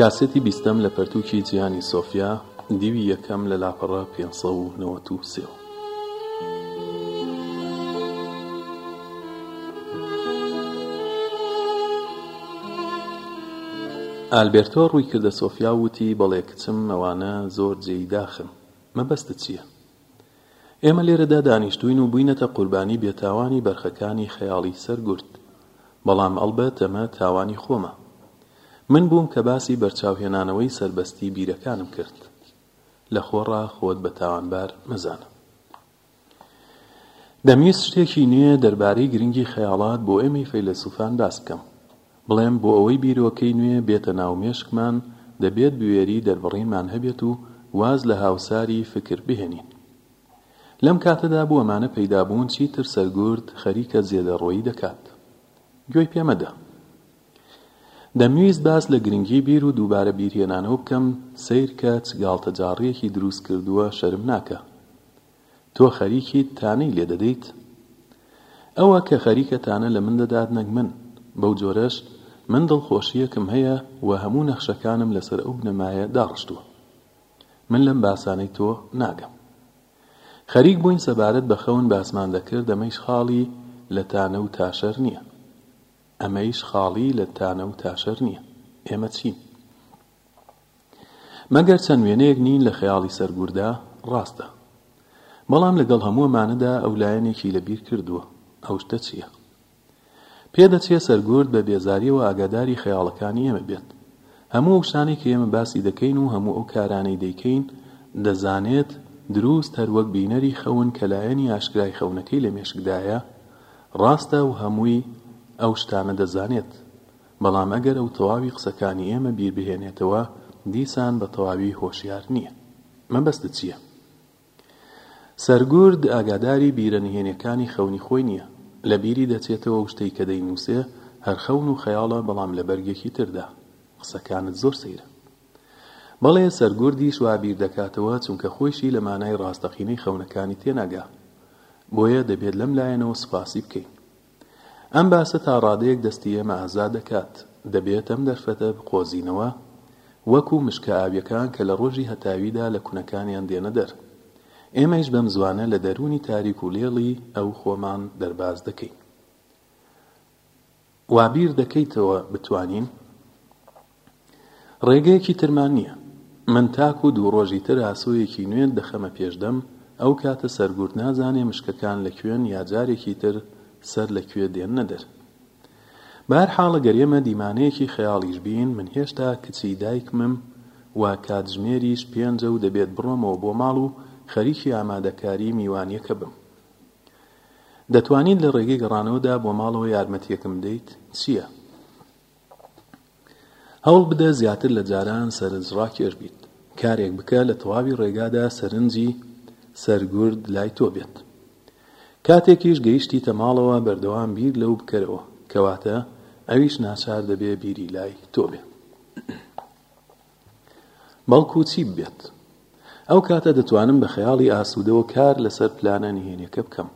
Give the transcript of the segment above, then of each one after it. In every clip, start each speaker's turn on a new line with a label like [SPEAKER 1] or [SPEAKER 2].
[SPEAKER 1] کاسێتی بیستەم لە پەرتووکی جیهانی سۆفیا، دیوی یەکەم لە لاپەڕە پێنج سەد و نەوەد و سێ. ئالبێرتۆ ڕووی کردە سۆفیا و وتی، بەڵێ کچم، ئەوانە زۆر جێی داخن. مەبەستت چییە؟ ئێمە لێرەدا دانیشتووین و بووینەتە قوربانی بێتاوانی بەرخەکانی خەیاڵی سەرگورد. بەڵام ئەڵبەت ئەمە تاوانی خۆمە. من بووم کە باسی بەرچاوهێنانەوەی سەربەستی بیرەکانم کرد. لە خۆڕا خۆت بە تاوانبار مەزانە. دەمویست شتێکی نوێ دەربارەی گرنگی خەیاڵات بۆ ئێمەی فەیلەسووفان باس بکەم. بڵێم بۆ ئەوەی بیرۆکەی نوێ بێتە ناو مێشکمان دەبێت بوێری دەربڕینمان هەبێت و واز لە هاوساری فکر بهێنین. لەم کاتەدا بۆ ئەمانە پەیدا بوون چیتر سەرگورد خەریکە زێدەڕۆیی دەکات. گوێی پێ مەدە. دەمویست باس لە گرنگی بیر و دووبارە بیرهێنانەوە بکەم، سەیرکە چ گاڵتەجاڕییەکی دروست کردووە شەرمناکە. تۆ خەریکیت تانەی لێ دەدەیت؟ ئەوە کە خەریکە تانە لە من دەدات نەک من، بەو جۆرەش من دڵخۆشییەکم هەیە و هەموو نەخشەکانم لەسەر ئەو بنەمایە داڕشتووە. من لەم باسانەی تۆ ناگەم. خەریک بووین سەبارەت بە خەون باسمان دەکرد ئەمەیش خاڵی لە تانە و تاشەر نییە. ئەمەیش خاڵی لە تانە و تاشەر نییە. ئێمە چین؟ مەگەر چەند وێنەیەک نین لە خەیاڵی سەرگوردا ڕاستە. بەڵام لەگەڵ هەموو ئەمانەدا ئەو لایەنێکی لە بیر کردووە. ئەو شتە چییە؟ پێ دەچێ سەرگورد بە بێزارییەوە ئاگاداری خەیاڵەکانی ئێمە بێت. هەموو ئەو شتانەی کە ئێمە باسی دەکەین و هەموو ئەو کارانەی دەیکەین دەزانێت دروست هەر وەک بینەری خەون کە لایەنی ئاشکرای خەونەکەی لە مێشکدایە ڕاستە و هەمووی ئەو شتانە دەزانێت. بەڵام ئەگەر ئەو تەواوی قسەکانی ئێمە بیر بهێنێتەوە دیسان بە تەواوی هۆشیار نییە. مەبەستت چییە؟ سەرگورد ئاگاداری بیرە نهێنیەکانی خەونی خۆی نییە. لە بیری دەچێتەوە و شتەی کە دەینووسێ هەر خەون و خەیاڵە بەڵام لە بەرگێکی تردا. قسەکانت زۆر سەیرە. بەڵێ سەرگوردیش وا بیر دەکاتەوە چونکە خۆیشی لە مانای ڕاستەقینەی خەونەکانی تێناگا. بۆیە دەبێت لەم لایەنەوە سوپاسی بکەین. ئەم باسە تا ڕادەیەک دەستی ئێمە ئازاد دەکات. دەبێت ئەم دەرفەتە بقۆزینەوە وەکو مشکە ئاویەکان کە لە ڕۆژی هەتاویدا لە کونەکانیان دێنە دەر. ئێمەیش بەم زوانە لە دەروونی تاریک و لێڵی ئەو خۆمان دەرباز دەکەین. وا بیر دەکەیتەوە بتوانین؟ ڕێگەیەکی ترمان نییە. من تاکو دوو ڕۆژی تر ئاسۆیەکی نوێت دەخەمە پێش دەم، ئەو کاتە سەرگورد نازانێ مشکەکان لە کوێن یا جارێکی تر سەر لە کوێ دێننە دەر. بەهەرحاڵ ئەگەر ئێمە دیمانەیەکی خەیاڵیش بین، من هێشتا کچی دایکمم و کاتژمێریش پێنجە و دەبێت بڕۆمەوە بۆ ماڵ و خەریکی ئامادەکاری میوانیەکە بم. دەتوانیت لە ڕێگەی گەڕانەوەدا بۆ ماڵەوە یارمەتیەکم بدەیت؟ چییە؟ هەوڵ بدە زیاتر لە جاران سەرنجڕاکێش بیت. کارێک بکە لە تەواوی ڕێگادا سەرنجی سەر گورد لای تۆ بێت. کاتێکیش گەیشتیتە ماڵەوە بەردەوام بیر لەو بکەرەوە، کەواتە ئەویش ناچار دەبێ بیری لای تۆ بێ. بەڵکو چی ببێت. ئەو کاتە دەتوانم بە خەیاڵی ئاسوودەوە کار لەسەر پلانە نهێنیەکە بکەم.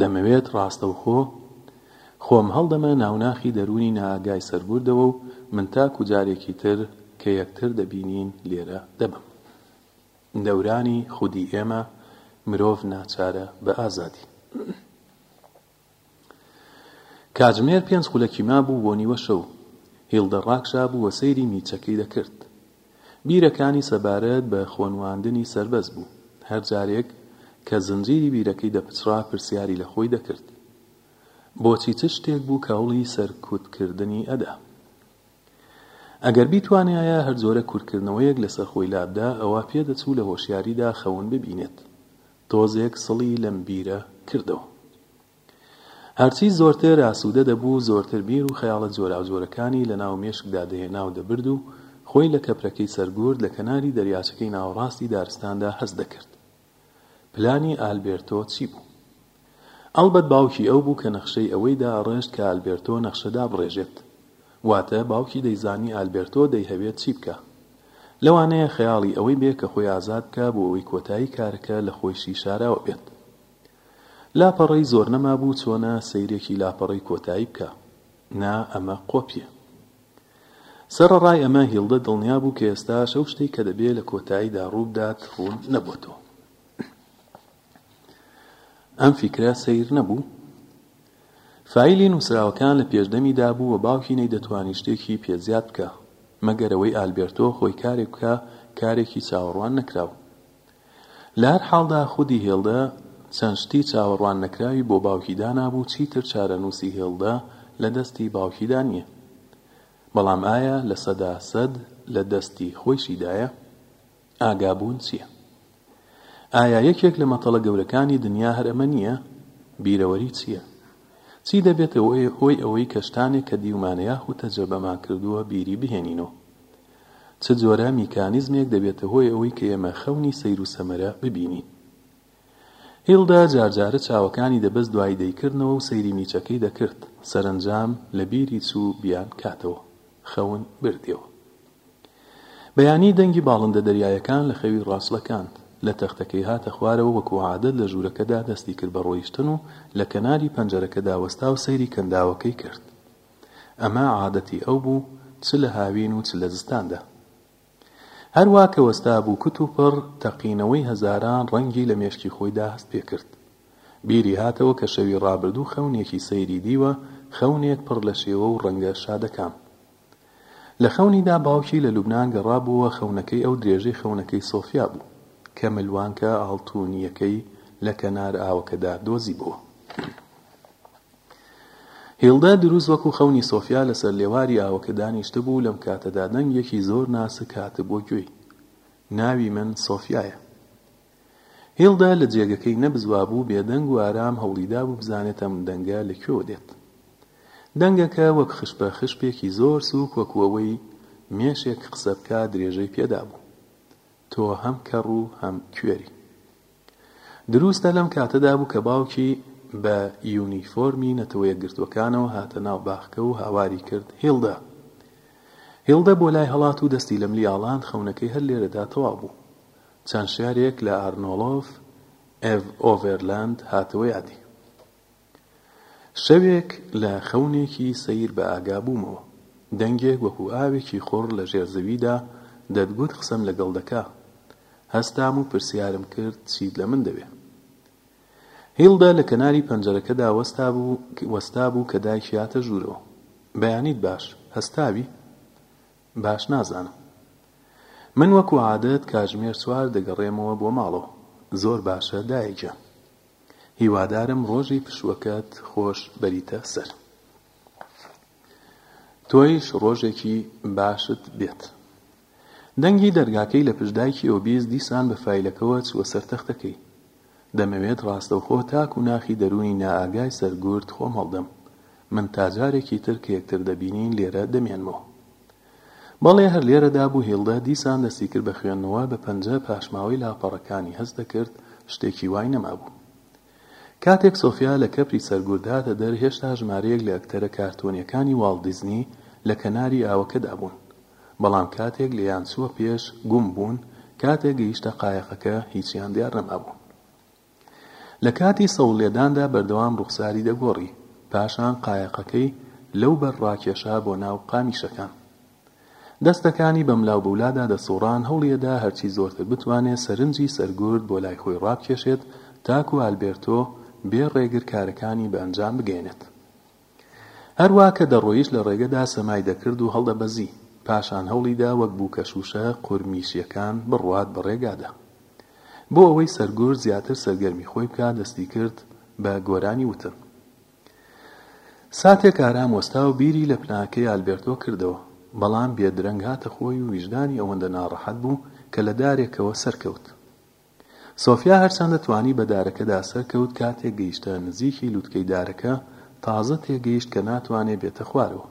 [SPEAKER 1] دەمەوێت ڕاستەوخۆ خۆم هەڵدەمە ناو ناخی دەروونی نائاگای سەربوردەوە و من تاکو جارێکی تر کە یەکتر دەبینین لێرە دەبم. دەورانی خودی ئێمە مرۆڤ ناچارە بە ئازادی. کاتژمێر پێنج خولەکی مابوو بۆ نیوە شەو. هیلدە ڕاکشابوو و سەیری میچەکەی دەکرد. بیرەکانی سەبارەت بە خۆنواندنی سەربەست بوو. هەر جارێک کە زنجیری بیرەکەی دەپچڕا پرسیاری لە خۆی دەکرد. بۆچی چ شتێک بوو کە هەوڵی سەرکوتکردنی ئەدا؟ ئەگەر بیتوانیایە هەر جۆرە کورتکردنەوەیەک لەسەر خۆی لابدا ئەوا پێدەچوو لە هۆشیاریدا خەون ببینێت. تۆزێک سڵی لەم بیرە کردەوە. هەرچی زۆرتر ئاسوودە دەبوو، زۆرتر بیر و خەیاڵە جۆراوجۆرەکانی لە ناو مێشکدا دەهێنا و دەبرد و خۆی لە کەپرەکەی سەرگورد لە کەناری دەریاچەکەی ناوەڕاستی دارستاندا هەست دەکرد. پلانی ئالبێرتۆ چی بوو؟ ئەڵبەت باوکی ئەو بوو کە نەخشەی ئەوەی دائەڕێشت کە ئالبێرتۆ نەخشە دابڕێژێت. واتە باوکی دەیزانی ئالبێرتۆ دەیهەوێت چی بکا. لەوانەیە خەیاڵی ئەوەی بێ کە خۆی ئازاد بکا بۆ ئەوەی کۆتایی کارەکە لە خۆیشی شاراوە بێت. لاپەڕەی زۆر نەمابوو چۆنە سەیرێکی لاپەڕەی کۆتایی بکا. نا ئەمە قۆپیە. سەرەڕای ئەمە هیڵدە دڵنیا بوو کە ئێستاش ئەو شتەی کە دەبێ لە کۆتاییدا ڕوو بدات ڕوون نەبۆتەوە. ئەم فیکرە سەیر نەبوو؟ فایلی نووسراوەکان لە پێشدەمی دابوو و باوکی نەیدەتوانی شتێکی پێ زیاد بکا، مەگەر ئەوەی ئالبێرتۆ خۆی کارێک بکا، کارێکی چاوەڕوان نەکراو. لە هەر حاڵدا خودی هێڵدە چەند شتی چاوەڕوان نەکراوی بۆ باوکی دانابوو، چیتر چارەنووسی هێڵدە لە دەستی باوکیدا نییە. بەڵام ئایا لە سەدا سەد لە دەستی خۆیشیدایە؟ ئاگابوون چییە؟ ئایا یەکێک لە مەتەڵە گەورەکانی دنیا هەر ئەمە نییە؟ بیرەوەری چییە؟ چی دەبێتە هۆی ئەوەی کە شتانێک کە دیومانە یاخود تەجرەبەمان کردووە بیری بهێنینەوە؟ چ جۆرە میکانیزمێک دەبێتە هۆی ئەوەی کە ئێمە خەونی سەیر و سەمەرە ببینین؟ هیلدا جارجارە چاوەکانی دەبەست دوای دەیکردنەوە و سەیری میچەکەی دەکرد، سەرەنجام لەبیری چوو بیانکاتەوە. خەون بردیەوە. بەیانی دەنگی باڵندە دەریایەکان لە خەوی ڕاچڵەکاند. لە تەختەکەی هاتە خوارەوە وەکو عادەت لە ژوورەکەدا دەستی کرد بە ڕۆیشتن و لە کەناری پەنجەرەکەدا وەستا و سەیری کەنداوەکەی کرد. ئەمە عادەتی ئەو بوو چ لە هاوین و چ لە زستاندا. هەروا کە وەستابوو کت و پڕ تەقینەوەی هەزاران ڕەنگی لە مێشکی خۆیدا هەست پێ کرد. بیری هاتەوە کە شەوی ڕابردوو خەونێکی سەیری دیوە، خەونێک پڕ لە شێوە و ڕەنگە شادەکان. لە خەونیدا باوکی لە لوبنان گەڕابووەوە خەونەکەی ئەو درێژەی خەونەکەی سۆفیا بوو کە ملوانکە ئاڵتوونییەکەی لە کەنار ئاوەکەدا دۆزیبۆوە. هیلدا دروست وەکو خەونی سۆفیا لەسەر لێواری ئاوەکە دانیشتبوو، لەم کاتەدا دەنگێکی زۆر ناسک هاتبووە گوێی. ناوی من سۆفیایە. هیلدا لە جێگەکەی نەبزوابوو، بێدەنگ و ئارام هەوڵیدابوو بزانێت ئەم دەنگە لە کوێوە دێت. دەنگەکە وەک خشپە خشپێکی زۆر سووک وەکو ئەوەی مێشێک قسە بکات درێژەی پێدابوو، تۆ هەم کەڕ و هەم کوێری. دروستە لەم کاتەدا بوو کە باوکی بە یونیفۆرمی نەتەوەیەکگرتووەکانەوە هاتە ناو باخکە و هاواری کرد، هیلدە! هیلدە بۆ لای هەڵات و دەستی لە ملی ئاڵاند، خەونەکەی هەر لێرەدا تەواو بوو. چەند شارێک لە ئارنۆڵۆف، ئێڤ ئۆڤەرلاند، هاتەوە یادی. شەوێک لە خەونێکی سەیر بە ئاگا بوومەوە. دەنگێک وەکوو ئاوێکی قوڕ لە ژێر زەویدا دەتگوت قسەم لەگەڵ دەکا. هەستام و پرسیارم کرد چیت لە من دەوێ؟ هیلدا لە کەناری پەنجەرەکەدا وەستابوو کە دایکیاتە ژوورەوە. بەیانیت باش. هەستاوی؟ باش نازانم. من وەکوو عادەت کاژمێر چوار دەگەڕێمەوە بۆ ماڵەوە. زۆر باشە دایە گیان. هیوادارم ڕۆژی پشووەکەت خۆش بەریتە سەر. تۆیش ڕۆژێکی باشت بێت. دەنگی دەرگاکەی لە پشت دایکیەوە بیست دیسان بە فایلەکەوە چووە سەر تەختەکەی. دەمەوێت ڕاستەوخۆ تاکو ناخی دەروونی نائاگای سەرگورد خۆم هەڵدەم. من تا جارێکی تر کە یەکتر دەبینین لێرە دەمێنمەوە. بەڵێ هەر لێرەدا بوو هیڵدا دیسان دەستی کرد بە خوێندنەوە بە پەنجە پاشماوەی لاپەڕەکانی هەست دەکرد شتێکی وای نەمابوو کاتێک سۆفیا لە کەپری سەرگور دهاتە دەر هێشتا ژمارەیەک لە ئەکتەرە کارتۆنیەکانی واڵت دیزنی لە کەناری ئاوەکەدا بوون بەڵام کاتێک لێیان چووە پێش گوم بوون کاتێک گەیشتە قایەغەکە هیچیان دیار نەمابوو لە کاتی سەوڵلێداندا بەردەوام ڕوخساری دەگۆڕی، پاشان قایەقەکەی لەو بەر ڕاکێشا بۆ ناو قامیشەکان. دەستەکانی بەملاوبەولادا دەسوڕان، هەوڵیەدا هەرچی زۆرتر بتوانێ سەرنجی سەرگورد بۆ لای خۆی ڕابکێشێت تاکو ئالبێرتۆ بێ ڕێگر کارەکانی بە ئەنجام بگەیەنێت. هەروا کە دەڕۆیشت لە ڕێگەدا سەمای دەکرد و هەڵدەبەزی، پاشان هەوڵی دا وەک بووکەش و شە قورمیشییەکان بڕوات بە ڕێگادا. بۆ ئەوەی سەرگورد زیاتر سەرگەرمی خۆی بکا دەستی کرد بە گۆرانی وتن. ساتێک ئارام وەستا و بیری لە پناکەی ئالبێرتۆ کردەوە، بەڵام بێ درەنگ هاتە خۆی و ویژدانی ئەوەندە ناڕەحەت بوو کە لە دارێکەوە سەرکەوت. سۆفیا هەرچەندە توانی بە دارەکەدا سەرکەوت کاتێک گەیشتە نزیکی لوتکەی دارەکە تازە تێگەیشت کە ناتوانێ بێتە خوارەوە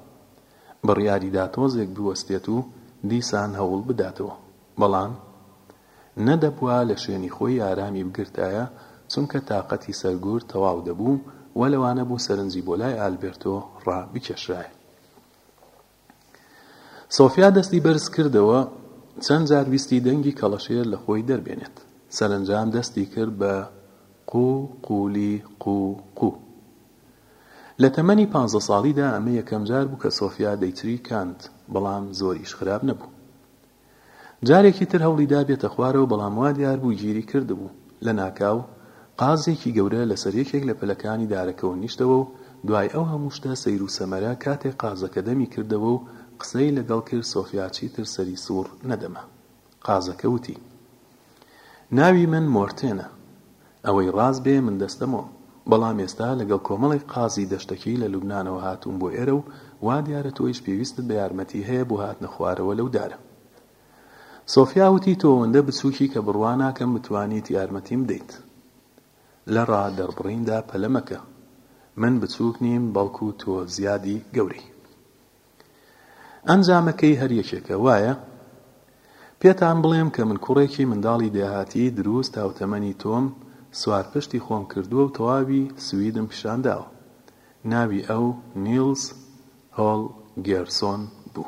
[SPEAKER 1] بڕیاری دا تۆزێک بوەستێت و دیسان هەوڵ بداتەوە بەڵام نەدەبوا لە شوێنی خۆی ئارامی بگرتایە چونکە تاقەتی سەرگورد تەواو دەبوو و لەوانەبوو سەرنجی بۆ لای ئالبێرتۆ ڕابکێشرایە. سۆفیا دەستی بەرز کردەوە چەند جار ویستی دەنگی کەڵەشێر لە خۆی دەربێنێت سەرەنجام دەستی کرد بە قو قولی قو قو لە تەمەنی پانزە ساڵیدا ئەمە یەکەم جار بوو کە سۆفیا دەیچریکاند بەڵام زۆریش خراپ نەبوو. جارێکی تر هەوڵی دا بێتە خوارەوە بەڵام وا دیار بوو گیری کردبوو، لە ناکاو قازێکی گەورە لەسەر یەکێک لە پەلەکانی دارەکەوە نیشتەوە و دوای ئەو هەموو شتە سەیر و سەمەرە کاتێک قازەکە دەمی کردەوە و قسەی لەگەڵ کرد سۆفیا چیتر سەری سوڕ نەدەما قازەکە وتی ناوی من مۆرتێنە ئەوەی ڕاست بێ من دەستەمۆ بەڵام ئێستا لەگەڵ کۆمەڵێک قازی دەشتەکی لە لوبنانەوە هاتووم بۆ ئێرە و وا دیارە تۆیش پێویستت بە یارمەتی هەیە بۆ هاتنە خوارەوە لەو دارە. سۆفیا وتی تۆ ئەوەندە بچووکی کە بڕوا ناکەم بتوانیت یارمەتیم بدەیت لە ڕا دەربڕیندا پەلە مەکە من بچووک نیم بەڵکو تۆ زیادی گەورەی. ئەنجامەکەی هەر یەکێکە وایە؟ پێتان بڵێم کە من کوڕێکی منداڵی دێهاتی دروست هاوتەمەنی تۆم سوار پشتی خۆم کردووە و تەواوی سویدم پیشان داوە. ناوی ئەو، نیلز هۆلگێرسۆن، بوو.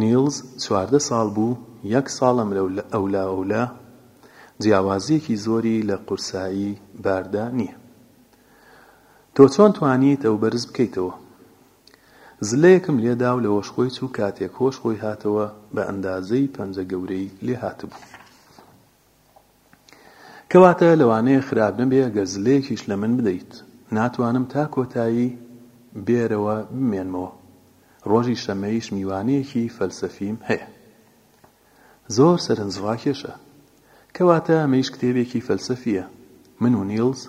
[SPEAKER 1] نیلز چواردە ساڵ بوو، یەک ساڵ ئەملەو ئەولا ئەولا، جیاوازییەکی زۆری لە قورسایی باردا نییە. تۆ چۆن توانیت ئەو بەرز بکەیتەوە؟ زلەیەکم لێدا و لە هۆش خۆی چوو، کاتێک هۆش خۆی هاتەوە بە ئەندازەی پەنجە گەورەی لێهاتبوو. کەواتە لەوانەیە خراپ نەبێ ئەگەر زلەیەکیش لە من بدەیت. ناتوانم تا کۆتایی بێرەوە بمێنمەوە. ڕۆژی شەمەیش میوانەیەکی فەلسەفیم هەیە. زۆر سەرنجڕاکێشە. کەواتە ئەمەیش کتێبێکی فەلسەفییە. من و نیڵس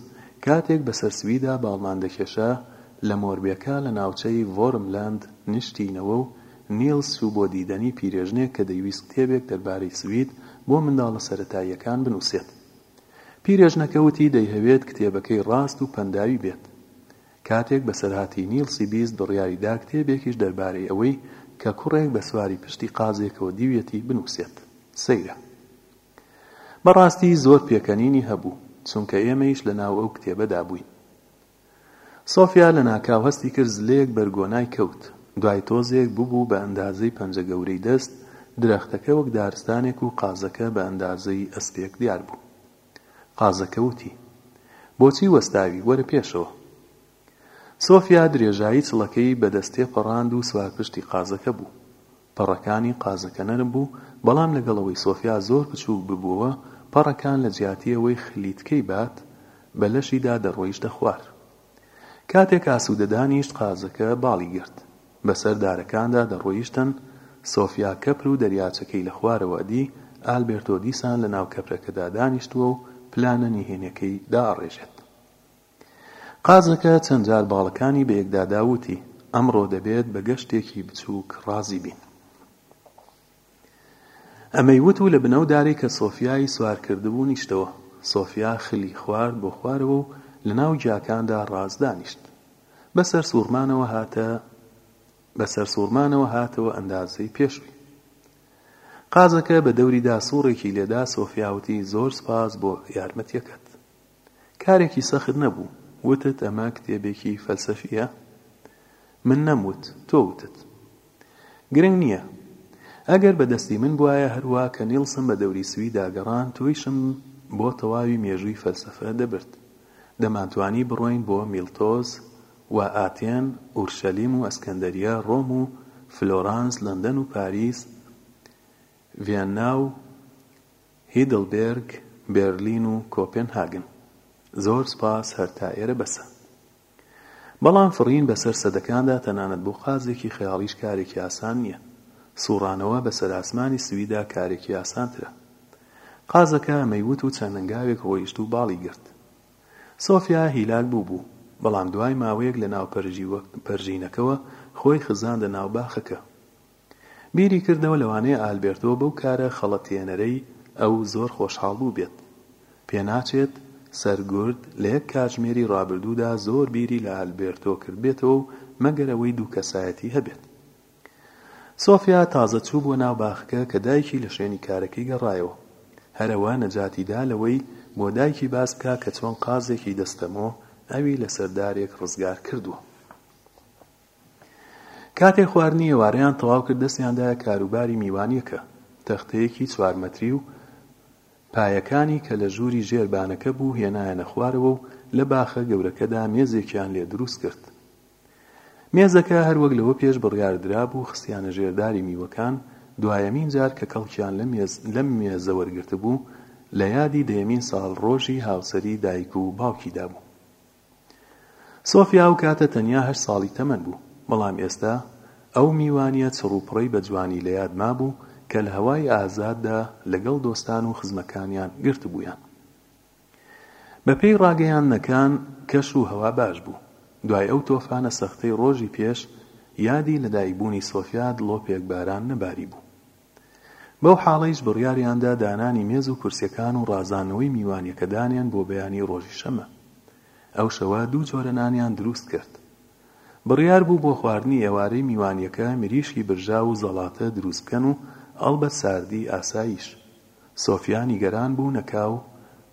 [SPEAKER 1] کاتێک بەسەر سویدا باڵمان دەکێشا، لە مۆربێکا لە ناوچەی ڤۆرملاند نیشتینەوە و نیڵس چوو بۆ دیدەنی پیرێژنێک کە دەیویست کتێبێک دەربارەی سوید بۆ منداڵە سەرەتاییەکان بنووسێت. پیرێژنەکە وتی دەیهەوێت کتێبەکەی ڕاست و پەنداوی بێت. کاتێک بەسەرهاتی نیڵسی بیست بڕیاری دا کتێبێکیش دەربارەی ئەوەی کە کوڕێک بە سواری پشتی قازێکەوە دیویەتی بنووسێت. سەیرە. بەڕاستی زۆر پێکەنینی هەبوو چونکە ئێمەیش لەناو ئەو کتێبەدا بووین. سۆفیا لەناکاو هەستی کرد زلەیەک بەر گۆنای کەوت، دوای تۆزێک ببوو بە ئەندازەی پەنجە گەورەی دەست، درەختەکە وەک دارستانێک و قازەکە بە ئەندازەی ئەسپێک دیار بوو. قازەکە وتی. بۆچی وەستاوی، وەرە پێشەوە. سۆفیا درێژایی چڵەکەی بە دەست تێپەڕاند و سوارپشتی قازەکە بوو. پەڕەکانی قازەکە نەرم بوو، بەڵام لەگەڵ ئەوەی سۆفیا زۆر بچووک ببووەوە، پەڕەکان لە جیاتی ئەوەی خلیتکەی بات، بە لەشیدا دەڕۆیشتە خوار. کاتێک ئاسوودە دانیشت، قازەکە باڵی گرت. بەسەر دارەکاندا دەڕۆیشتن، سۆفیا کەپر و دەریاچەکەی لە خوارەوە ئەدی، ئالبێرتۆ دیسان لەناو کەپرەکەدا دانیشتووە و پلانە نهێنیەکەی دائەڕێژێت. قازەکە چەند جار باڵەکانی بە یەکدا دا و وتی، ئەمڕۆ دەبێت بە گەشتێکی بچووک ڕازی بین. ئەمەی وت و لە بنەو دارێک کە سۆفیای سوار کردبوو نیشتەوە. سۆفیا خلی خوارد بۆ خوارەوە و لە ناو گیاکاندا ڕاست دانیشت. بە سەرسووڕمانەوە هاتە بە سەرسووڕمانەوە هاتەوە ئەندازەی پێشووی. قازەکە بە دەوریدا سووڕێکی لێدا سۆفیا وتی، زۆر سپاس بۆ یارمەتیەکەت. کارێکی سەخت نەبوو، وتت ئەمە کتێبێکی فەلسەفییە؟ من نەموت، تۆ وتت. گرنگ نییە. ئەگەر بە دەستی من بوایە هەر وا کە نیڵسن بە دەوری سوی داگەڕان تۆیشم بۆ تەواوی مێژووی فەلسەفە دەبرد. دەمانتوانی بڕۆین بۆ میلتۆز و ئاتێن، ئورشەلیم و ئەسکەندەریە، ڕۆم و فلۆرانس، لەندەن و پاریس، ڤیەننا و. هیدڵبێرگ بێرلین و کۆپێن هاگن زۆر سپاس هەر تا ئێرە بەسە بەڵام فڕین بەسەر سەدەکاندا تەنانەت بۆ قازێکی خەیاڵیش کارێکی ئاسان نیە سوڕانەوە بەسەر ئاسمانی سویدا کارێکی ئاسانترە قازەکە ئەمەی وت و چەند هەنگاوێک ڕۆیشت و باڵی گرت سۆفیا هیلاک بوو بوو بەڵام دوای ماوەیەک لەناو پەرژینەکەوە خۆی خزاندە ناو باخەکە بیری کردەوە لەوانەیە ئالبێرتۆ بەو کارە خەڵەتێنەرەی ئەو زۆر خۆشحاڵ بووبێت. پێناچێت سەرگورد لە یەک کاتژمێری ڕابردوودا زۆر بیری لە ئالبێرتۆ کردبێتەوە و مەگەر ئەوەی دوو کەسایەتی هەبێت. سۆفیا تازە چووبووە ناو باخەکە کە دایکی لە شوێنی کارەکەی گەڕایەوە. هەر ئەوە نەجاتی دا لەوەی بۆ دایکی باس بکا کە چۆن قازێکی دەستەمۆ ئەوی لەسەر دارێک ڕزگار کردووە. کاتێ خواردنی ئێوارەیان تەواو کرد دەستیان دایە کاروباری میوانیەکە تەختەیەکی چوار مەتری و پایەکانی کە لە ژووری ژێر بانەکە بوو هێنایەنە خوارەوە و لە باخە گەورەکەدا مێزێکیان لێ دروست کرد مێزەکە هەروەک لەوە پێش بڕیاردرا بوو خستیانە ژێر داری میوەکان دوایەمین جار کە کەڵکیان لە مێز لەم مێزە وەرگرتبوو لە یادی دەیەمین ساڵ ڕۆژی هاوسەری دایک و باوکیدا بوو سۆفیا ئەو کاتە تەنیا هەشت ساڵی تەمەن بوو، بەڵام ئێستا ئەو میوانییە چڕوپڕەی بە جوانی لە یاد مابوو کە لە هەوای ئازاددا لەگەڵ دۆستان و خزمەکانیان گرتبوویان. بەپێی ڕاگەیاندنەکان کەش و هەوا باش بوو. دوای ئەو تۆفانە سەختەی ڕۆژی پێش یادی لەدایکبوونی سۆفیا دڵۆپێک باران نەباریبوو. بەو حاڵەیش بڕیاریاندا دانانی مێز و کورسیەکان و ڕازاندنەوەی میوانیەکە دانێن بۆ بەیانی ڕۆژی شەمە. ئەو شەوە دوو جۆرە نانیان دروست کرد. بڕیار بوو بۆ خواردنی ئێوارەی میوانیەکە مریشکی برژاو و زەڵاتە دروست بکەن و ئەڵبەت ساردی ئاساییش. سۆفیا نیگەران بوو نەکاو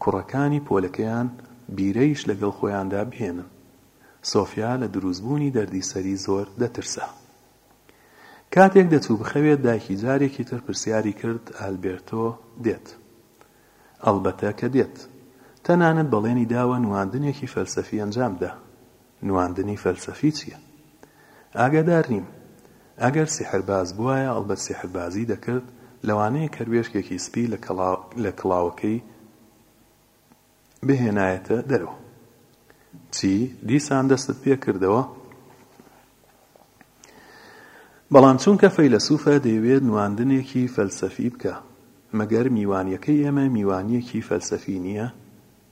[SPEAKER 1] کوڕەکانی پۆلەکەیان بیرەیش لەگەڵ خۆیاندا بهێنن. سۆفیا لە دروستبوونی دەردی سەری زۆر دەترسا. کاتێک دەچوو بخەوێت دایکی جارێکی تر پرسیاری کرد ئالبێرتۆ دێت؟ ئەڵبەتە کە دێت. تەنانەت بەڵێنی داوە نواندنێکی فەلسەفی ئەنجام بدا. نواندنی فەلسەفی چییە؟ ئاگادار نیم. ئەگەر سیحرباز بوایە ئەڵبەت سیحربازی دەکرد، لەوانەیە کەروێشکێکی سپی لە کڵاوەکەی بهێنایەتە دەرەوە چی دیسان دەستت پێ کردەوە بەڵام چونکە فەیلەسوفە دەیەوێت نواندنێکی فەلسەفی بکە مەگەر میوانیەکەی ئێمە میوانیەکی فەلسەفی نییە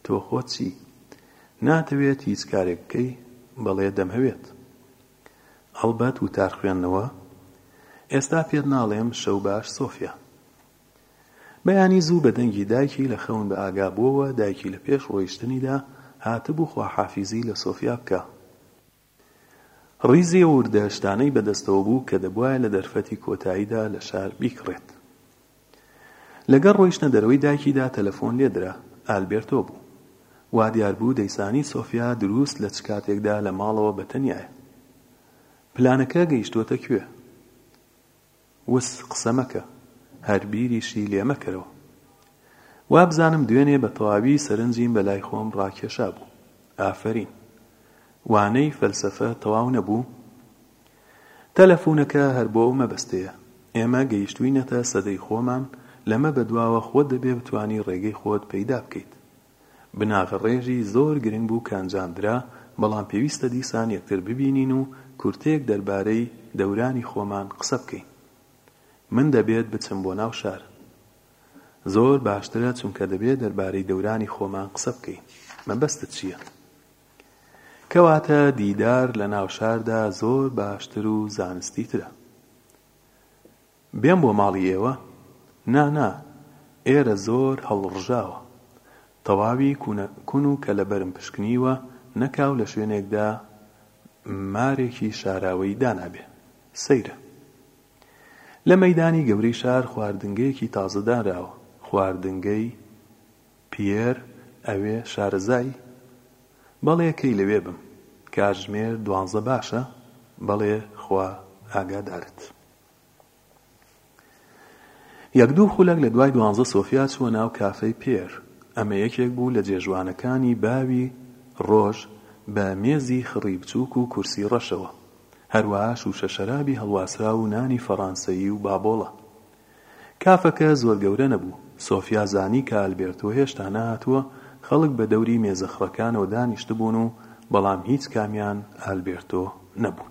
[SPEAKER 1] تۆ خۆت چی ناتەوێت هیچ کارێک بکەی بەڵێ دەمهەوێت ئەڵبەت وتار خوێندنەوە ئێستا پێت ناڵێم شەو باش سۆفیا بەیانی زوو بە دەنگی دایکی لە خەون بە ئاگا بووەوە دایکی لە پێش ڕۆیشتنیدا هاتبوو خواحافیزی لە سۆفیا بکا ڕیزی ئەو وردە شتانەی بە دەستەوە بوو کە دەبوایە لە دەرفەتی کۆتاییدا لە شار بیکڕێت لەگەڵ ڕۆیشتنە دەرەوەی دایکیدا تەلەفۆن لێ درا ئالبێرتۆ بوو وا دیار بوو دەیزانی سۆفیا دروست لە چ کاتێکدا لە ماڵەوە بە تەنیایە پلانەکە گەیشتووەتە کوێ؟ وس قسە مەکە هەر بیریشی لێ مەکەرەوە وابزانم دوێنێ بە تەواوی سەرنجیم بە لای خۆم ڕاکێشابوو ئافەرین وانەی فەلسەفە تەواو نەبوو؟ تەلەفونەکە هەر بۆ ئەو مەبەستەیە ئێمە گەیشتوینەتە سەدەی خۆمان لەمە بەدواوە خۆت دەبێ بتوانی ڕێگەی خۆت پەیدا بکەیت بناغەڕێژی زۆر گرنگ بوو کە ئەنجامدرا، بەڵام پێویستە دیسان یەکتر ببینین و کورتەیەک دەربارەی دەورانی خۆمان قسە بکەین. من دەبێت بچم بۆ ناو شار. زۆر باشترە چونکە دەبێت دەربارەی دەورانی خۆمان قسە بکەین. مەبەستت چییە؟ کەواتە دیدار لە ناو شاردا زۆر باشتر و زانستیترە. بێم بۆ ماڵی ئێوە؟ نا نا، ئێرە زۆر هەڵڕژاوە. تەواوی کون و کەلەبەرم پشکنیوە، نەکاو لە شوێنێکدا مارێکی شاراوەی دانابێ. سەیرە. لە مەیدانی گەورەی شار خواردنگەیەکی تازە دانراوە، خواردنگەی پیێر ئەوێ شارەزای؟ بەڵێ کەی لەوێ بم؟ کاتژمێر دوانزە باشە؟ بەڵێ خوا ئاگادارت. یەک دوو خولەک لە دوای دوانزە سۆفیا چووە ناو کافەی پێر. ئەمە یەکێک بوو لە جێژوانەکانی باوی ڕۆژ بە مێزی خڕی بچووک و کورسی ڕەشەوە. هەروەها شووشە شەرابی هەڵواسراو و نانی فەڕانسەیی و بابۆڵە. کافەکە زۆر گەورە نەبوو. سۆفیا زانی کە ئالبێرتۆ هێشتا نەهاتووە، خەڵک بە دەوری مێزە خڕەکانەوە دانیشتبوون و بەڵام هیچ کامیان ئالبێرتۆ نەبوون.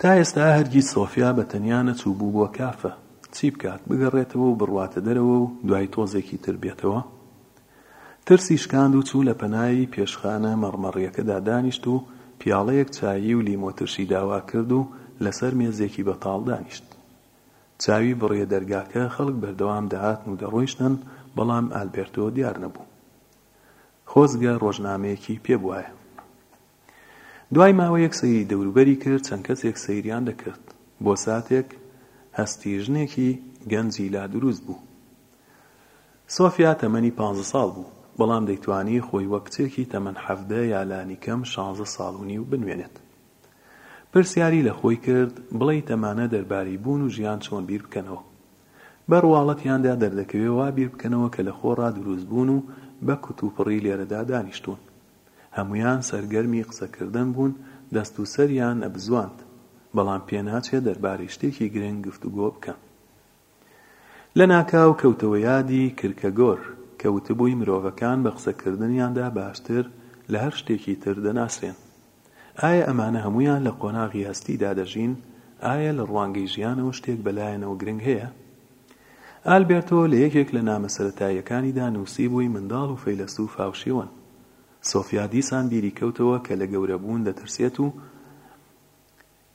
[SPEAKER 1] تا ئێستا هەرگیز سۆفیا بە تەنیا نەچووبوو بۆ کافە. چی بکات؟ بگەڕێتەوە و بڕواتە دەرەوە و دوای تۆزێکی تر بێتەوە؟ ترسی شکاند و چوو لە پەنای پێشخانە مەڕمەڕییەکەدا دانیشت و پیاڵەیەک چایی و لیمۆ ترشی داوا کرد و لەسەر مێزێکی بەتاڵ دانیشت. چاوی بڕیە دەرگاکە، خەڵک بەردەوام دەهاتن و دەڕۆیشتن، بەڵام ئالبێرتۆ دیار نەبوو. خۆزگە ڕۆژنامەیەکی پێ بوایە. دوای ماوەیەک سەیری دەوروبەری کرد، چەند کەسێک سەیریان دەکرد. بۆ ساتێک هەستی ژنێکی گەنجی لا دروست بوو. سۆفیا تەمەنی پانزە ساڵ بوو، بەڵام دەیتوانی خۆی وەک کچێکی تەمەن حەڤدە یا لانیکەم شانزە ساڵ و نیو بنوێنێت. پرسیاری لە خۆی کرد، بڵێیت ئەمانە دەربارەی بوون و ژیان چۆن بیر بکەنەوە؟ بە ڕواڵەتیاندا دەردەکەوێ وا بیر بکەنەوە کە لە خۆڕا دروست بوون و بە کوتوپڕی لێرەدا دانیشتوون. هەموویان سەرگەرمی قسەکردن بوون، دەست و سەریان ئەبزواند، بەڵام پێناچێ دەربارەی شتێکی گرنگ گفتوگۆ بکەن. لەناکاو کەوتەوە یادی کرکەگۆر، کە وتبووی مرۆڤەکان بە قسەکردنیاندا باشتر لە هەر شتێکی تر دەناسرێن. ئایا ئەمانە هەموویان لە قۆناغی هەستیدا دەژین؟ ئایا لە ڕوانگەی ژیانەوە شتێک بەلایانەوە گرنگ هەیە؟ ئالبێرتۆ لە یەکێک لە نامە سەرەتاییەکانیدا نووسیبووی منداڵ و فەیلەسووف هاوشێوەن. سۆفیا دیسان بیری کەوتەوە کە لە گەورەبوون دەترسێت و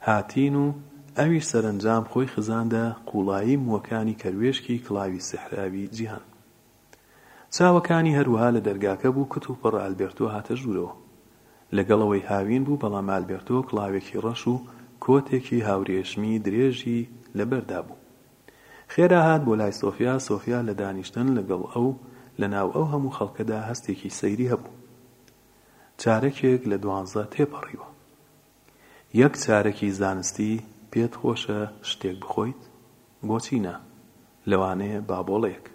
[SPEAKER 1] هاتین و ئەویش سەرەنجام خۆی خزاندە قووڵایی مووەکانی کەروێشکی کڵاوی سیحراوی جیهان. چاوەکانی هەروەها لە دەرگاکە بوو کت و پڕ ئالبێرتۆ هاتە ژوورەوە. لەگەڵ ئەوەی هاوین بوو بەڵام ئالبێرتۆ کڵاوێکی ڕەش و کۆتێکی هاورێشمی درێژی لەبەردا بوو. خێرا هات بۆ لای سۆفیا، سۆفیا لە دانیشتن لەگەڵ ئەو لە ناو ئەو هەموو خەڵکەدا هەستێکی سەیری هەبوو. چارەکێک لە دوانزە تێپەڕیوە. یەک چارەکی زانستی پێت خۆشە شتێک بخۆیت؟ بۆچی نا؟ لەوانەیە بابۆڵەیەک.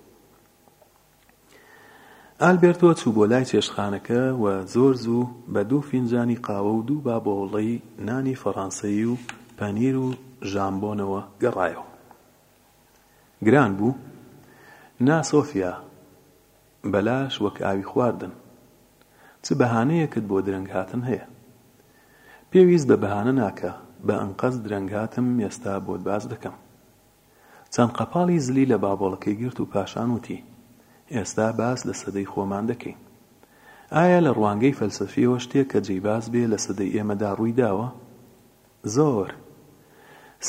[SPEAKER 1] ئالبێرتۆ چوو بۆ لای چێشتخانەکە و زۆر زوو بە دوو فینجانی قاوە و دوو بابۆوڵەی نانی فەڕانسەیی و پەنیر و ژامبۆنەوە گەڕایەوە. گران بوو؟ نا سۆفیا، بەلاش وەک ئاوی خواردن. چ بەهانەیەکت بۆ درەنگ هاتن هەیە؟ پێویست بە بەهانە ناکا، بە ئەنقەست درەنگ هاتم ئێستا بۆت باس دەکەم. چەند قەپاڵی زلی لە بابۆڵەکەی گرت و پاشان وتی، ئێستا باس لە سەدەی خۆمان دەکەین. ئایا لە ڕوانگەی فەلسەفییەوە شتێک کە جێی باس بێ لە سەدەی ئێمەدا ڕووی داوە؟ زۆر.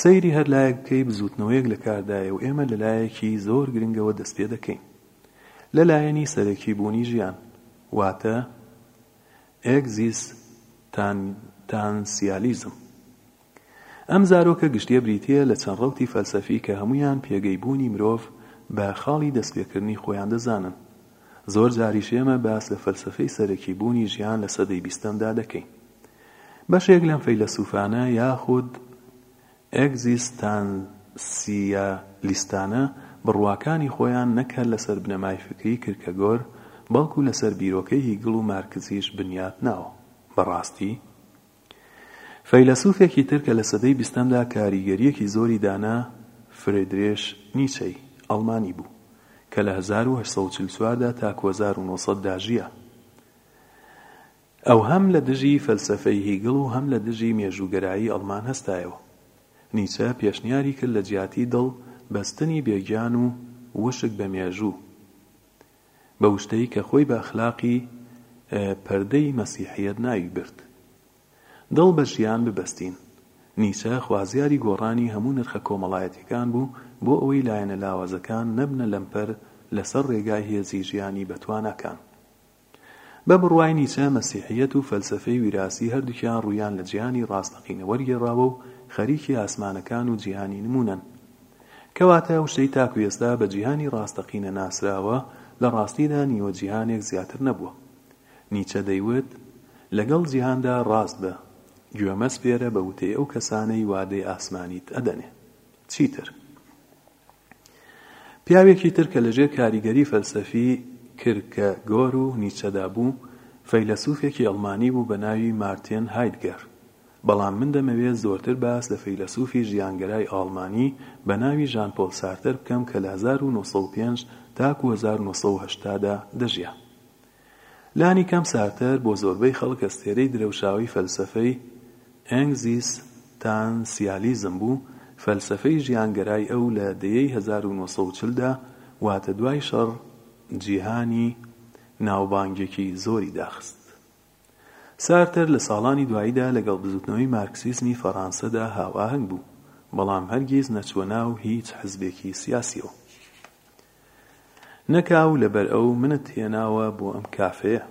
[SPEAKER 1] سەیری هەر لایەک بکەی بزووتنەوەیەک لە کاردایە و ئێمە لە لایەکی زۆر گرنگەوە دەست پێ دەکەین. لە لایەنی سەرەکی بوونی ژیان، واتە ئێگزیستانسیالیزم. ئەم زارۆکە گشتیە بریتیە لە چەند ڕەوتی فەلسەفی کە هەموویان پێگەی بوونی مرۆڤ بە خاڵی دەستپێکردنی خۆیان دەزانن. زۆر جاریش ئێمە باس لە فەلسەفەی سەرەکی بوونی ژیان لە سەدەی بیستەمدا دەکەین. بەشێک لەم فەیلەسوفانە یاخود ئێگزیستانسیالیستانە بڕواکانی خۆیان نەک هەر لەسەر بنەمای فکری کرکەگۆر بەڵکو لەسەر بیرۆکەی هیگڵ و مارکزیش بنیات ناوە. بەڕاستی فەیلەسوفێکی تر کە لە سەدەی بیستەمدا کاریگەرییەکی زۆری دانا فرێدرێش نیچەی ئەڵمانی بوو کە لە هەزار و هەشت سەد و چل و چوار دا تاکو هەزار و نۆ سەد دا ژیا. ئەو هەم لە دژی فەلسەفەی هیگڵ و هەم لە دژی مێژووگەرایی ئەڵمان هەستایەوە. نیچە پێشنیاری کرد لە جیاتی دڵ بەستنی بێ گیان و وشک بە مێژوو، بەو شتەی کە خۆی بە ئەخلاقی پەردەی مەسیحیەت ناوی برد. دڵ بە ژیان ببەستین. نیچە خوازیاری گۆڕانی هەموو نرخە کۆمەڵایەتیەکان بوو بۆ ئەوەی لایەنە لاوازەکان نەبنە لەمپەر لەسەر ڕێگای هێزی ژیانی بەتواناکان. بە بڕوای نیچە مەسیحیەت و فەلسەفەی ویراسی هەردوکیان ڕوویان لە جیهانی ڕاستەقینە وەرگێڕاوە و خەریکی ئاسمانەکان و جیهانی نموونەن. کەواتە ئەو شتەی تاکو ئێستا بە جیهانی ڕاستەقینە ناسراوە، لە ڕاستیدا نیوە جیهانێک زیاتر نەبووە. نیچە دەیوت، لەگەڵ جیهاندا ڕاست بە، گوێ مەسپێرە بە وتەی ئەو کەسانەی وادەی ئاسمانیت ئەدەنێ. چیتر. پیاوێکی تر کە لەژێر کاریگەری فەلسەفی کرکەگۆر و نیچەدا بوو، فەیلەسوفێکی ئەڵمانی بوو بە ناوی مارتێن هایدگەر. بەڵام من دەمەوێت زۆرتر باس لە فەیلەسوفی ژیانگەرای ئاڵمانی بە ناوی ژان پۆل سارتەر بکەم کە لە هەزار و نۆ سەد و پێنج تاکو هەزار و نۆ سەد و هەشتا دا دەژیا. لانی کەم سارتەر بۆ زۆربەی خەڵک ئەستێرەی درەوشاوەی فەلسەفەی، ئێنگزیس تانسیالیزم، بوو، فەلسەفەی ژیانگەرای ئەو لە دەیەی هەزار و نۆ سەد و چل دا واتە دوای شەڕ جیهانی ناوبانگێکی زۆری داخست. سارتەر لە ساڵانی دواییدا لەگەڵ بزووتنەوەی مارکسیزمی فەڕانسەدا هاوئاهەنگ بوو، بەڵام هەرگیز نەچووە ناو هیچ حزبێکی سیاسییەوە. نەکاو لەبەر ئەو منت هێناوە بۆ ئەم کافێیە.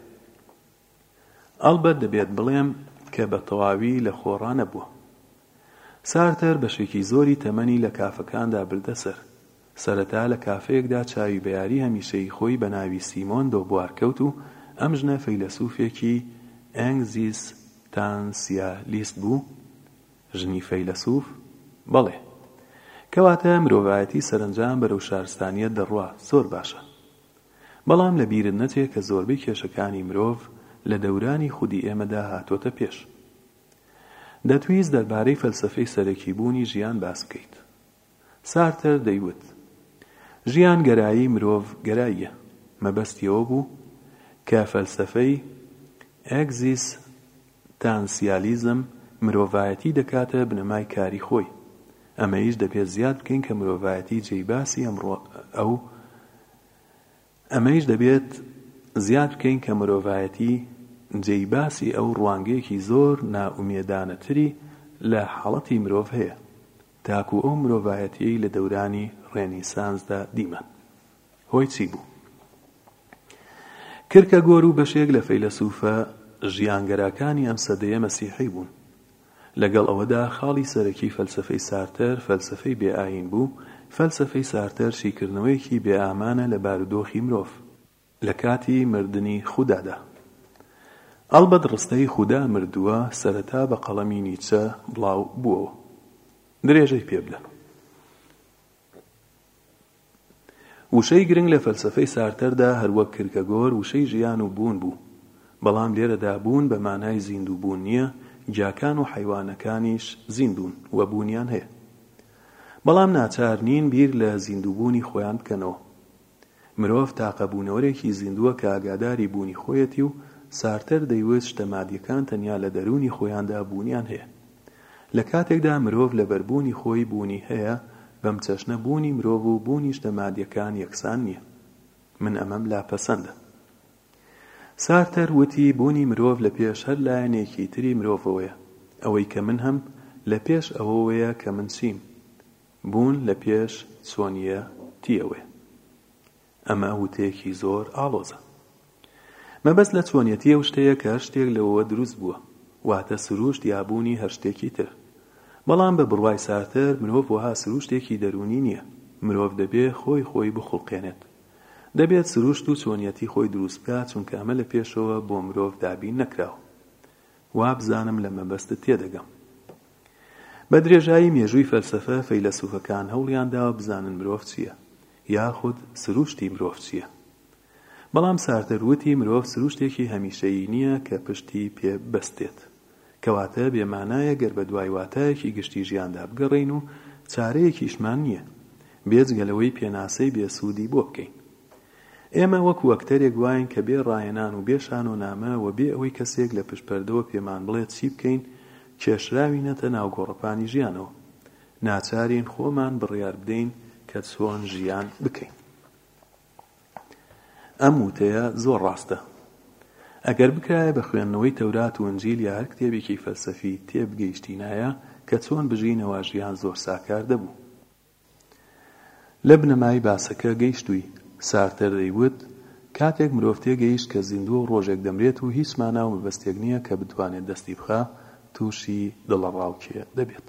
[SPEAKER 1] ئەڵبەت دەبێت بڵێم کە بە تەواوی لە خۆ ڕانەبووە. سارتەر بەشێکی زۆری تەمەنی لە کافەکاندا بردەسەر، سەرەتا لە کافەیەکدا چاوی بە یاری هەمیشەیی خۆی بە ناوی سیمۆن دۆ بوار کەوت و ئەم ژنە فەیلەسووفێکی ئێنگزیستانسیالیست بوو؟ ژنی فەیلەسووف؟ بەڵێ. کەواتە مرۆڤایەتی سەرەنجام بەرەو شارستانییەت دەڕوا. زۆر باشە. بەڵام لە بیرت نەچێ کە زۆربەی کێشەکانی مرۆڤ لە دەورانی خودی ئێمەدا هاتۆتە پێش. دەتویست دەربارەی فەلسەفەی سەرەکیبوونی ژیان باس بکەیت. سارتەر دەیوت، ژیانگەرایی مرۆڤگەراییە، مەبەستی ئەوە بوو کە فەلسەفەی ئێگزیستانسیالیزم مرۆڤایەتی دەکاتە بنەمای کاری خۆی. ئەمەیش دەبێت زیاد بکەین کە مرۆڤایەتی جێی باسی ئەو ڕوانگەیەکی زۆر نائومێدانەتری لە حاڵەتی مرۆڤ هەیە، تاکو ئەو مرۆڤایەتیەی لە دەورانی ڕێنیسانسدا دیمان هۆی چی بوو؟ کرکەگۆر و بەشێک لە فەیلەسوفە ژیانگەراکانی ئەم سەدەیە مەسیحی بوون. لەگەڵ ئەوەدا خاڵی سەرەکی فەلسەفەی سارتەر فەلسەفەی بێ ئاین بوو، فەلسەفەی سارتەر شیکردنەوەیەکی بێ ئامانە لە بارودۆخی مرۆڤ. لە کاتی مردنی خودادا. ئەڵبەت ڕستەی خودا مردووە سەرەتا بە قەڵەمی نیچە بڵاو بووەوە. درێژەی پێ بدە. وشەی گرنگ لە فەلسەفەی سارتەردا هەروەک کرکەگۆر وشەی ژیان و بوون بوو، بەڵام لێرەدا بوون بە مانای زیندووبوون نییە، گیاکان و حەیوانەکانیش زیندوون و بوونیان هەیە. بەڵام ناچار نین بیر لە زیندووبوونی خۆیان بکەنەوە. مرۆڤ تاقە بوونەوەرێکی زیندووە کە ئاگاداری بوونی خۆیەتی و سارتەر دەیوت شتە مادیەکان تەنیا لە دەروونی خۆیاندا بوونیان هەیە. لە کاتێکدا مرۆڤ لە بەربوونی خۆی بوونی هەیە، بەم چەشنە بوونی مرۆڤ و بوونی شتە مادیەکان یەکسان نیە. من ئەمەم لا پەسەندە. سارتەر وتی بوونی مرۆڤ لە پێش هەر لایەنێکی تری مرۆڤەوەیە. ئەوەی کە من هەم، لە پێش ئەوەوەیە کە من چیم. بوون لە پێش چۆنیە تیەوەێ. ئەمە وتەیەکی زۆر ئاڵۆزە. مەبەست لە چۆنیەتی ئەو شتەیە کە هەر شتێک لەوەوە دروست بووە، واتە سروشت یا بوونی هەر شتێکی تر. بەڵام بە بڕوای سارتەر مرۆڤ وەها سروشتێکی دەروونی نییە، مرۆڤ دەبێ خۆی خۆی بخوڵقێنێت. دەبێت سروشت و چۆنیەتی خۆی دروست بکات چونکە ئەمە لە پێشەوە بۆ مرۆڤ دابین نەکراوە. وابزانم لە مەبەستت تێدەگەم. بە درێژایی مێژووی فەلسەفە، فەیلەسوفەکان هەوڵیان داوە بزانن مرۆڤ چییە، یاخود سرووشتی مرۆڤ چییە. بەڵام سارتەر وتی مرۆڤ سرووشتێکی هەمیشەیی نییە کە پشتی پێ بەستێت. کەواتە بێ مانایە گەر بە دوای واتایەکی گشتی ژیاندا بگەڕێین و چارەیەکیشمان نییە، بێجگە لەوەی پێناسەی بێ سوودی بۆ بکەین. ئێمە وەکو ئەکتەرێک واین کە بێ ڕاهێنان و بێ شانۆنامە و بێ ئەوەی کەسێک لە پشت پەردەوە پێمان بڵێت چی بکەین، کێشراوینەتە ناو گۆڕەپانی ژیانەوە. ناچارین خۆمان بڕیار بدەین کە چۆن ژیان بکەین. ئەم وتەیە زۆر ڕاستە. ئەگەر بکرایە بە خوێندنەوەی تەورات و ئنجیل یا هەر کتێبێکی فەلسەفی، تێبگەیشتینایە کە چۆن بژینەوە ژیان زۆر ساکار دەبوو. لە بنەمای باسەکە گەیشتووی. سارتەر دەیوت، کاتێک مرۆڤ تێگەیشت کە زیندووە و ڕۆژێک دەمرێت و هیچ مانا و مەبەستێک نییە کە بتوانێت دەستی بخا، تووشی دڵەڕاوکێ دەبێت.